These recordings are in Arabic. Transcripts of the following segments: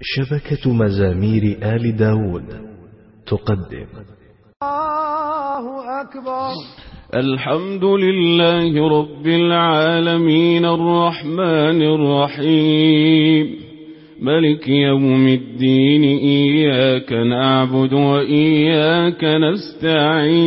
شبكة مزامير آل داود تقدم. الله أكبر. الحمد لله رب العالمين الرحمن الرحيم. ملك يوم الدين إياك نعبد وإياك نستعين.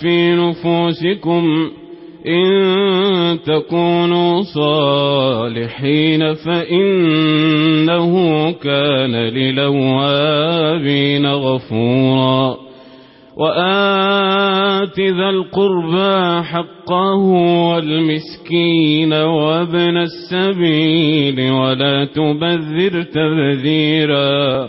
في نفوسكم إن تكونوا صالحين فإنه كان للوابين غفورا وآت ذا القربى حقه والمسكين وابن السبيل ولا تبذر تبذيراً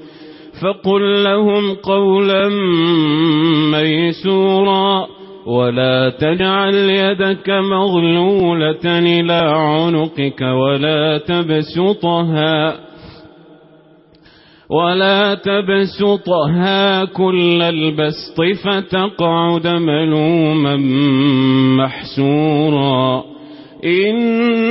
فقل لهم قولا ميسورا ولا تجعل يدك مغلولة إلى عنقك ولا تبسطها ولا تبسطها كل البسط فتقعد ملوما محسورا إن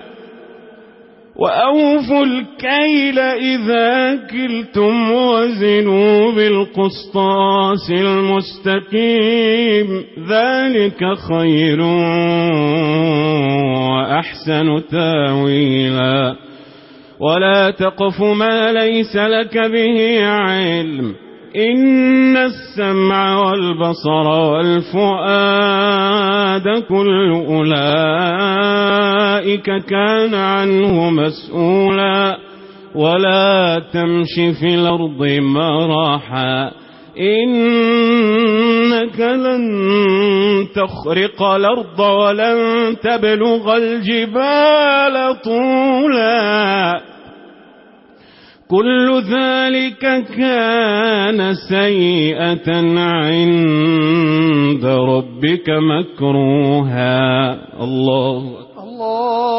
وأوفوا الكيل إذا كلتم وزنوا بالقسطاس المستقيم ذلك خير وأحسن تاويلا. ولا تقف ما ليس لك به علم. إن السمع والبصر والفؤاد كل أولئك أولئك كان عنه مسؤولا. ولا تمشي في الأرض مراحا. إنك لن تخرق الأرض ولن تبلغ الجبال طولا. كل ذلك كان سيئة عند ربك مكروها. الله الله